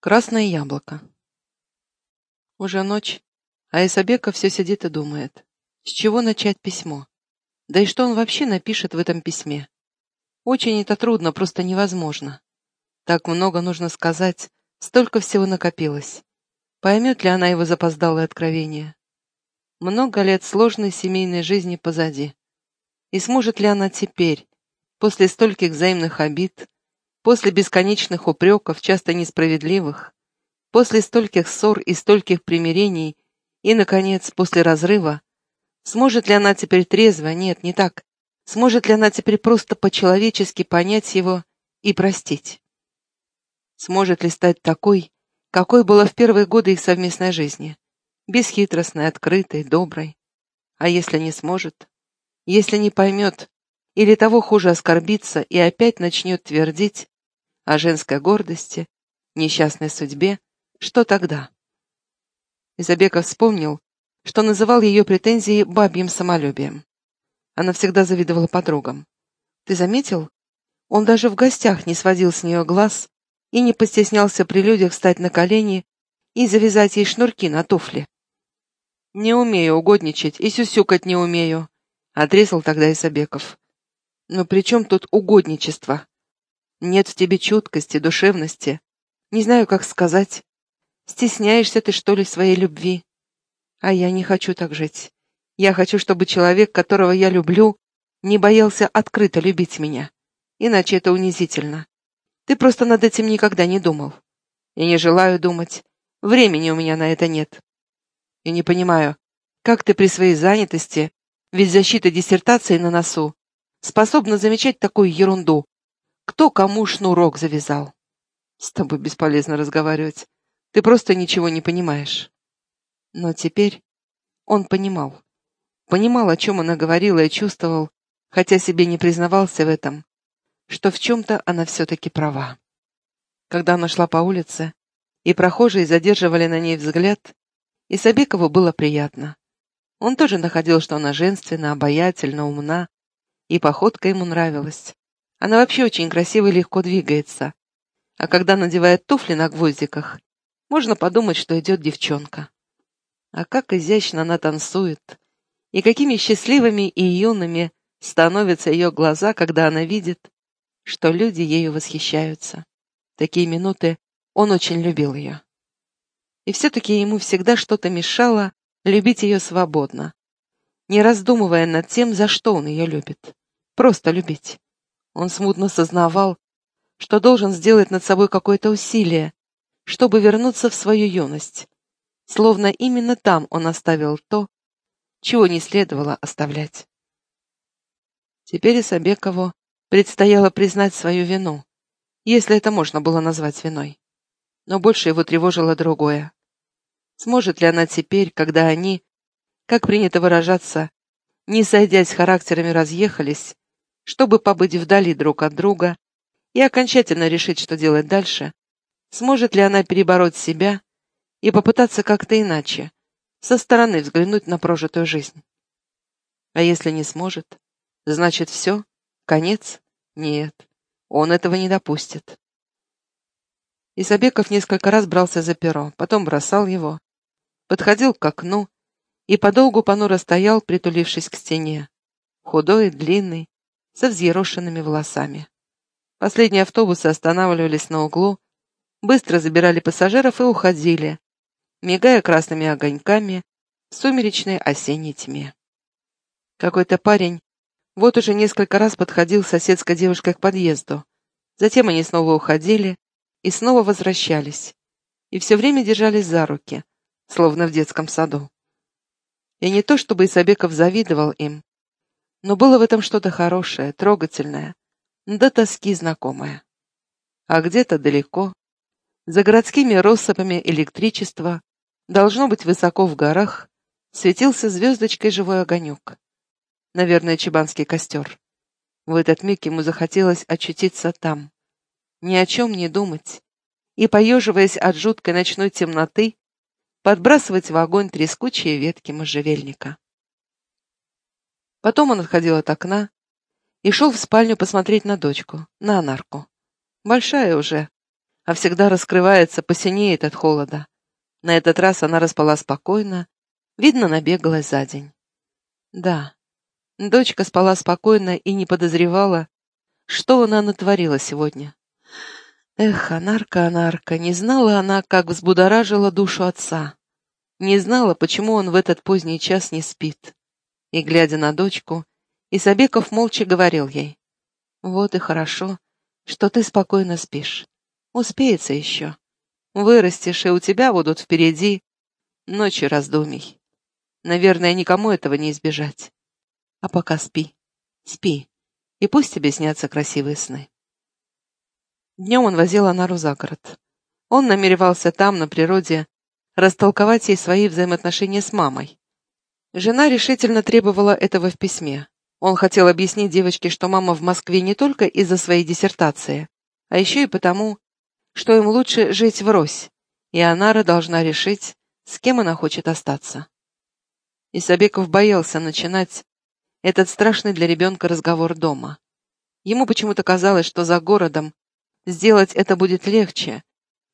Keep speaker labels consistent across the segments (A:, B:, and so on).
A: Красное яблоко. Уже ночь, а Исабека все сидит и думает, с чего начать письмо. Да и что он вообще напишет в этом письме? Очень это трудно, просто невозможно. Так много нужно сказать, столько всего накопилось. Поймет ли она его запоздалое откровение? Много лет сложной семейной жизни позади. И сможет ли она теперь, после стольких взаимных обид, После бесконечных упреков, часто несправедливых, после стольких ссор и стольких примирений, и, наконец, после разрыва, сможет ли она теперь трезво, нет, не так, сможет ли она теперь просто по-человечески понять его и простить? Сможет ли стать такой, какой была в первые годы их совместной жизни, бесхитростной, открытой, доброй? А если не сможет? Если не поймет, или того хуже оскорбиться и опять начнет твердить, о женской гордости, несчастной судьбе, что тогда? Изабеков вспомнил, что называл ее претензии бабьим самолюбием. Она всегда завидовала подругам. Ты заметил? Он даже в гостях не сводил с нее глаз и не постеснялся при людях встать на колени и завязать ей шнурки на туфли. «Не умею угодничать и сюсюкать не умею», — отрезал тогда Исабеков. «Но при чем тут угодничество?» Нет в тебе чуткости, душевности. Не знаю, как сказать. Стесняешься ты, что ли, своей любви? А я не хочу так жить. Я хочу, чтобы человек, которого я люблю, не боялся открыто любить меня. Иначе это унизительно. Ты просто над этим никогда не думал. Я не желаю думать. Времени у меня на это нет. Я не понимаю, как ты при своей занятости, ведь защита диссертации на носу, способна замечать такую ерунду, кто кому шнурок завязал? С тобой бесполезно разговаривать. Ты просто ничего не понимаешь. Но теперь он понимал. Понимал, о чем она говорила и чувствовал, хотя себе не признавался в этом, что в чем-то она все-таки права. Когда она шла по улице, и прохожие задерживали на ней взгляд, и Сабекову было приятно. Он тоже находил, что она женственна, обаятельна, умна, и походка ему нравилась. Она вообще очень красиво и легко двигается. А когда надевает туфли на гвоздиках, можно подумать, что идет девчонка. А как изящно она танцует, и какими счастливыми и юными становятся ее глаза, когда она видит, что люди ею восхищаются. такие минуты он очень любил ее. И все-таки ему всегда что-то мешало любить ее свободно, не раздумывая над тем, за что он ее любит. Просто любить. Он смутно сознавал, что должен сделать над собой какое-то усилие, чтобы вернуться в свою юность, словно именно там он оставил то, чего не следовало оставлять. Теперь Исабекову предстояло признать свою вину, если это можно было назвать виной. Но больше его тревожило другое. Сможет ли она теперь, когда они, как принято выражаться, не сойдясь характерами разъехались, чтобы побыть вдали друг от друга и окончательно решить, что делать дальше, сможет ли она перебороть себя и попытаться как-то иначе, со стороны взглянуть на прожитую жизнь. А если не сможет, значит все, конец? Нет, он этого не допустит. Исабеков несколько раз брался за перо, потом бросал его, подходил к окну и подолгу понуро стоял, притулившись к стене, худой, длинный, со взъерошенными волосами. Последние автобусы останавливались на углу, быстро забирали пассажиров и уходили, мигая красными огоньками в сумеречной осенней тьме. Какой-то парень вот уже несколько раз подходил с соседской девушкой к подъезду. Затем они снова уходили и снова возвращались. И все время держались за руки, словно в детском саду. И не то, чтобы Исабеков завидовал им, но было в этом что-то хорошее, трогательное, до тоски знакомое. А где-то далеко, за городскими россыпами электричества, должно быть высоко в горах, светился звездочкой живой огонек. Наверное, чебанский костер. В этот миг ему захотелось очутиться там, ни о чем не думать, и, поеживаясь от жуткой ночной темноты, подбрасывать в огонь трескучие ветки можжевельника. Потом он отходил от окна и шел в спальню посмотреть на дочку, на анарку. Большая уже. а всегда раскрывается, посинеет от холода. На этот раз она распала спокойно, видно, набегалась за день. Да, дочка спала спокойно и не подозревала, что она натворила сегодня. Эх, Анарка, Анарка, не знала она, как взбудоражила душу отца. Не знала, почему он в этот поздний час не спит. И, глядя на дочку, Исабеков молча говорил ей, «Вот и хорошо, что ты спокойно спишь. Успеется еще. Вырастешь, и у тебя будут впереди ночи раздумий. Наверное, никому этого не избежать. А пока спи, спи, и пусть тебе снятся красивые сны». Днем он возил Анару за город. Он намеревался там, на природе, растолковать ей свои взаимоотношения с мамой. Жена решительно требовала этого в письме. Он хотел объяснить девочке, что мама в Москве не только из-за своей диссертации, а еще и потому, что им лучше жить врозь, и Анара должна решить, с кем она хочет остаться. Исабеков боялся начинать этот страшный для ребенка разговор дома. Ему почему-то казалось, что за городом сделать это будет легче,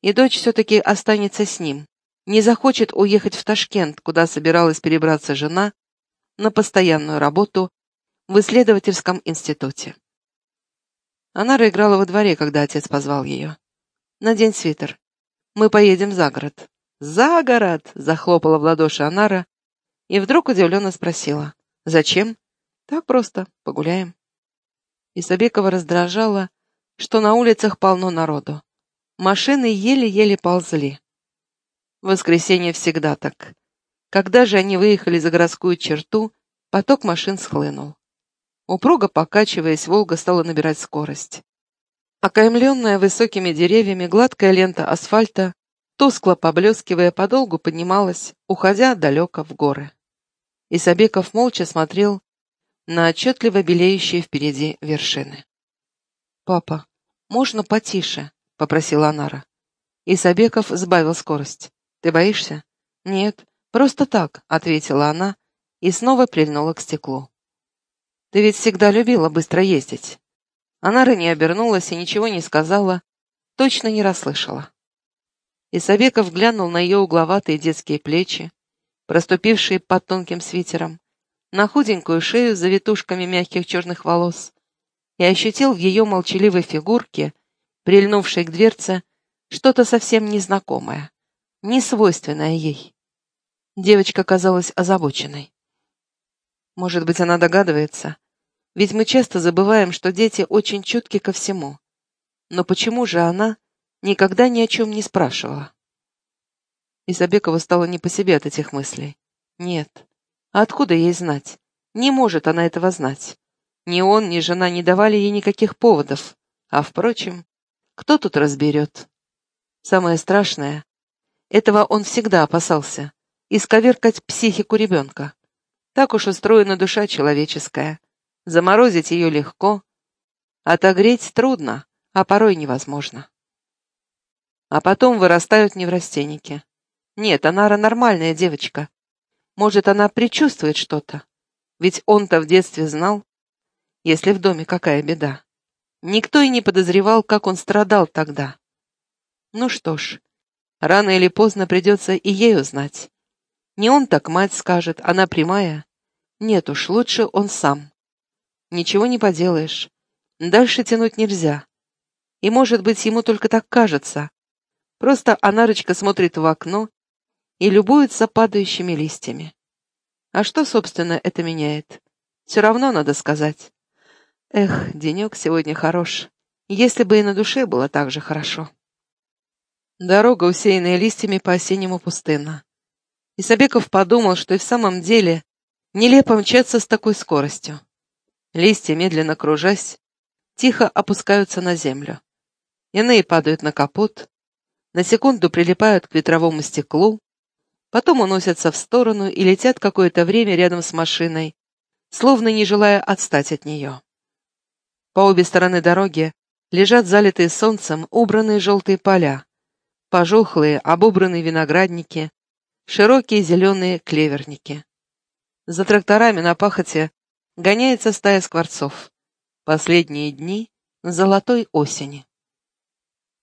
A: и дочь все-таки останется с ним, не захочет уехать в Ташкент, куда собиралась перебраться жена, на постоянную работу в исследовательском институте. Она играла во дворе, когда отец позвал ее. «Надень свитер. Мы поедем за город». «За город!» — захлопала в ладоши Анара и вдруг удивленно спросила. «Зачем?» «Так просто. Погуляем». Исабекова раздражала, что на улицах полно народу. Машины еле-еле ползли. В воскресенье всегда так. Когда же они выехали за городскую черту, поток машин схлынул. Упруго покачиваясь, Волга стала набирать скорость. Окаймленная высокими деревьями гладкая лента асфальта, тускло поблескивая, подолгу поднималась, уходя далеко в горы. Исабеков молча смотрел на отчетливо белеющие впереди вершины. «Папа, можно потише?» — попросила Анара. Исабеков сбавил скорость. «Ты боишься?» «Нет, просто так», — ответила она и снова прильнула к стеклу. «Ты ведь всегда любила быстро ездить». Анара не обернулась и ничего не сказала, точно не расслышала. Исабеков глянул на ее угловатые детские плечи, проступившие под тонким свитером, на худенькую шею с завитушками мягких черных волос, и ощутил в ее молчаливой фигурке, прильнувшей к дверце, что-то совсем незнакомое не свойственное ей. Девочка казалась озабоченной. Может быть, она догадывается? Ведь мы часто забываем, что дети очень чутки ко всему. Но почему же она никогда ни о чем не спрашивала? Изабекова стала не по себе от этих мыслей. Нет. А откуда ей знать? Не может она этого знать. Ни он, ни жена не давали ей никаких поводов. А, впрочем, кто тут разберет? Самое страшное, этого он всегда опасался. Исковеркать психику ребенка. Так уж устроена душа человеческая. Заморозить ее легко. Отогреть трудно, а порой невозможно. А потом вырастают неврастенники. Нет, Анара нормальная девочка. Может, она предчувствует что-то. Ведь он-то в детстве знал, если в доме какая беда. Никто и не подозревал, как он страдал тогда. Ну что ж, Рано или поздно придется и ей узнать. Не он так мать скажет, она прямая. Нет уж, лучше он сам. Ничего не поделаешь. Дальше тянуть нельзя. И, может быть, ему только так кажется. Просто Анарочка смотрит в окно и любуется падающими листьями. А что, собственно, это меняет? Все равно надо сказать. Эх, денек сегодня хорош. Если бы и на душе было так же хорошо. Дорога, усеянная листьями, по-осеннему пустынна. Исабеков подумал, что и в самом деле нелепо мчаться с такой скоростью. Листья, медленно кружась, тихо опускаются на землю. Иные падают на капот, на секунду прилипают к ветровому стеклу, потом уносятся в сторону и летят какое-то время рядом с машиной, словно не желая отстать от нее. По обе стороны дороги лежат залитые солнцем убранные желтые поля, пожухлые, обобранные виноградники, широкие зеленые клеверники. За тракторами на пахоте гоняется стая скворцов. Последние дни золотой осени.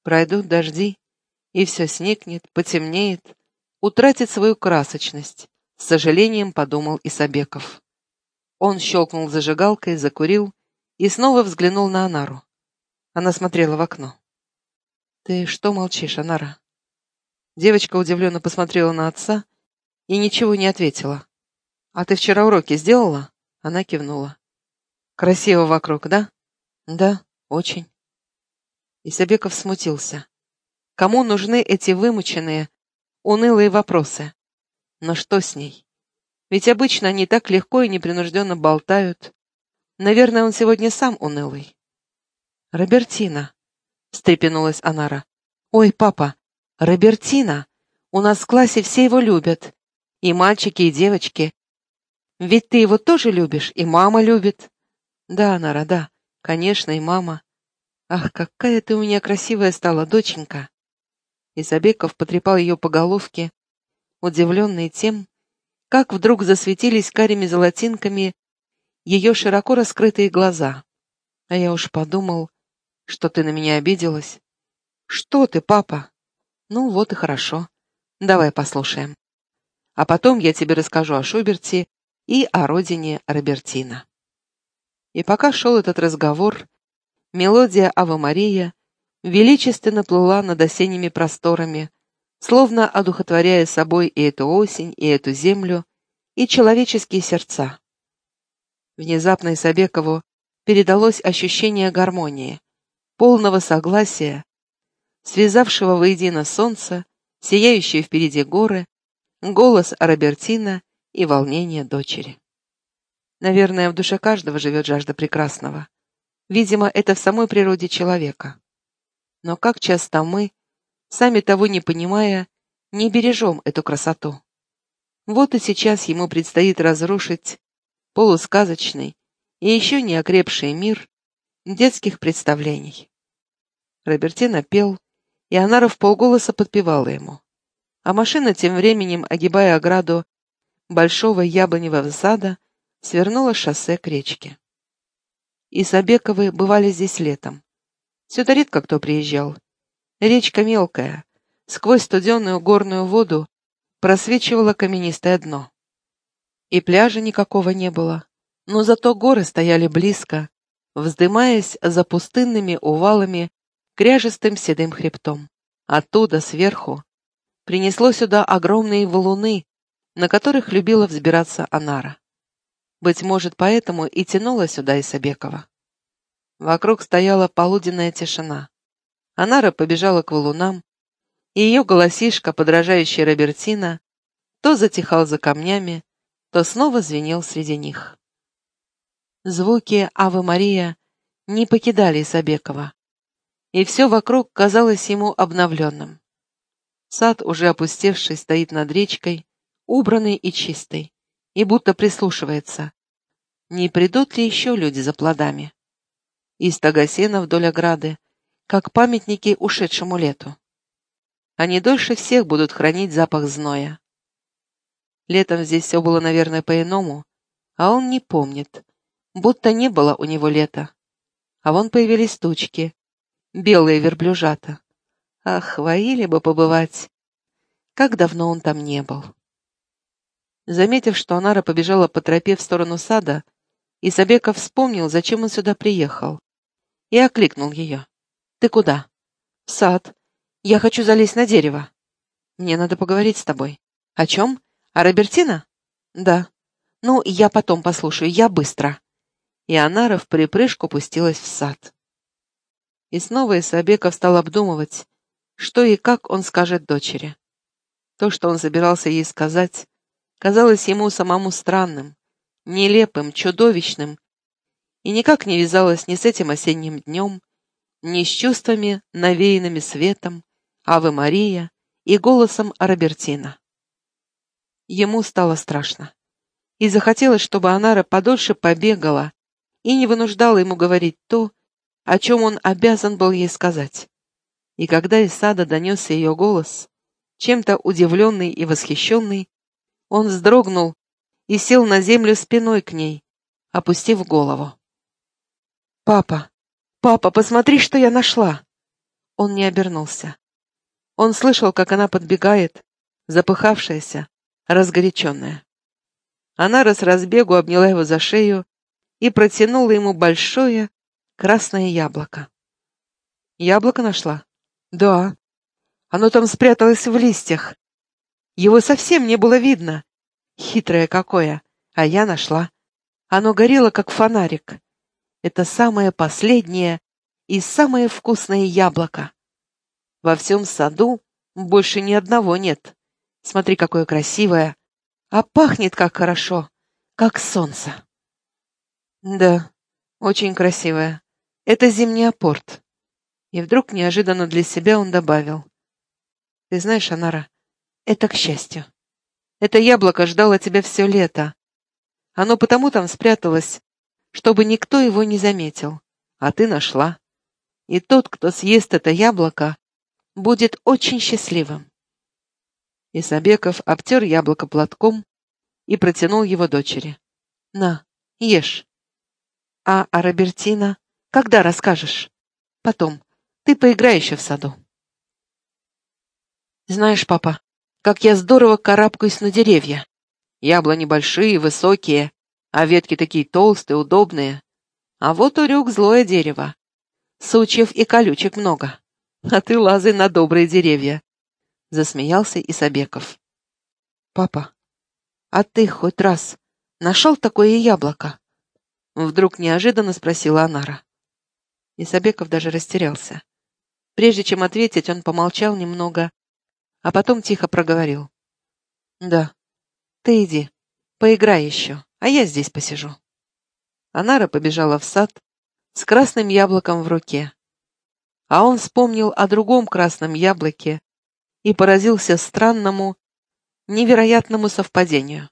A: Пройдут дожди, и все сникнет, потемнеет, утратит свою красочность, с сожалением подумал Исабеков. Он щелкнул зажигалкой, закурил и снова взглянул на Анару. Она смотрела в окно. «Ты что молчишь, Анара?» Девочка удивленно посмотрела на отца и ничего не ответила. «А ты вчера уроки сделала?» Она кивнула. «Красиво вокруг, да?» «Да, очень». Исабеков смутился. Кому нужны эти вымученные, унылые вопросы? Но что с ней? Ведь обычно они так легко и непринужденно болтают. Наверное, он сегодня сам унылый. «Робертина», — встрепенулась Анара. «Ой, папа, Робертина! У нас в классе все его любят. И мальчики, и девочки. Ведь ты его тоже любишь, и мама любит». «Да, Анара, да, конечно, и мама. Ах, какая ты у меня красивая стала, доченька!» Изабеков потрепал ее по головке, удивленный тем, как вдруг засветились карими золотинками ее широко раскрытые глаза. А я уж подумал, что ты на меня обиделась. Что ты, папа? Ну вот и хорошо. Давай послушаем. А потом я тебе расскажу о Шуберте и о родине Робертина. И пока шел этот разговор, мелодия «Ава Мария» величественно плыла над осенними просторами, словно одухотворяя собой и эту осень, и эту землю, и человеческие сердца. Внезапно Исабекову передалось ощущение гармонии, полного согласия, связавшего воедино солнце, сияющие впереди горы, голос Робертина и волнение дочери. Наверное, в душе каждого живет жажда прекрасного. Видимо, это в самой природе человека. Но как часто мы, сами того не понимая, не бережем эту красоту. Вот и сейчас ему предстоит разрушить полусказочный и еще не окрепший мир детских представлений. Робертина пел, и Анара в полголоса подпевала ему. А машина тем временем, огибая ограду большого яблоневого сада, свернула шоссе к речке. И Сабековы бывали здесь летом. Сюда редко кто приезжал. Речка мелкая, сквозь студеную горную воду просвечивало каменистое дно. И пляжа никакого не было, но зато горы стояли близко, вздымаясь за пустынными увалами кряжестым седым хребтом. Оттуда, сверху, принесло сюда огромные валуны, на которых любила взбираться Анара. Быть может, поэтому и тянула сюда Исабекова. Вокруг стояла полуденная тишина. Анара побежала к валунам, и ее голосишка, подражающий Робертина, то затихал за камнями, то снова звенел среди них. Звуки «Авы Мария» не покидали Исабекова, и все вокруг казалось ему обновленным. Сад, уже опустевший, стоит над речкой, убранный и чистый, и будто прислушивается. Не придут ли еще люди за плодами? и стога сена вдоль ограды, как памятники ушедшему лету. Они дольше всех будут хранить запах зноя. Летом здесь все было, наверное, по-иному, а он не помнит, будто не было у него лета. А вон появились тучки, белые верблюжата. Ах, воили бы побывать. Как давно он там не был. Заметив, что Анара побежала по тропе в сторону сада, Исабеков вспомнил, зачем он сюда приехал и окликнул ее. «Ты куда?» «В сад. Я хочу залезть на дерево. Мне надо поговорить с тобой». «О чем? О Робертино?» «Да». «Ну, я потом послушаю, я быстро». И Анара в припрыжку пустилась в сад. И снова Исабеков стал обдумывать, что и как он скажет дочери. То, что он собирался ей сказать, казалось ему самому странным, нелепым, чудовищным и никак не вязалась ни с этим осенним днем, ни с чувствами, навеянными светом, Авы Мария и голосом Робертина. Ему стало страшно, и захотелось, чтобы Анара подольше побегала и не вынуждала ему говорить то, о чем он обязан был ей сказать. И когда из сада донесся ее голос, чем-то удивленный и восхищенный, он вздрогнул и сел на землю спиной к ней, опустив голову. «Папа! Папа, посмотри, что я нашла!» он не обернулся. Он слышал, как она подбегает, запыхавшаяся, разгоряченная. Она с разбегу обняла его за шею и протянула ему большое красное яблоко. Яблоко нашла? Да. Оно там спряталось в листьях. Его совсем не было видно. Хитрое какое. А я нашла. Оно горело, как фонарик. Это самое последнее и самое вкусное яблоко. Во всем саду больше ни одного нет. Смотри, какое красивое. А пахнет как хорошо, как солнце. Да, очень красивое. Это зимний апорт. И вдруг неожиданно для себя он добавил. Ты знаешь, Анара, это к счастью. Это яблоко ждало тебя все лето. Оно потому там спряталось, чтобы никто его не заметил. А ты нашла. И тот, кто съест это яблоко, будет очень счастливым. Исабеков обтер яблоко платком и протянул его дочери. «На, ешь. А о Робертино когда расскажешь? Потом. Ты поиграй еще в саду». «Знаешь, папа, как я здорово карабкаюсь на деревья. Яблони большие, высокие, а ветки такие толстые, удобные. А вот урюк злое дерево. Сучьев и колючек много. А ты лазай на добрые деревья засмеялся Исабеков. «Папа, а ты хоть раз нашел такое яблоко?» Вдруг неожиданно спросила Анара. Исабеков даже растерялся. Прежде чем ответить, он помолчал немного, а потом тихо проговорил. «Да, ты иди, поиграй еще, а я здесь посижу». Анара побежала в сад с красным яблоком в руке. А он вспомнил о другом красном яблоке, и поразился странному, невероятному совпадению.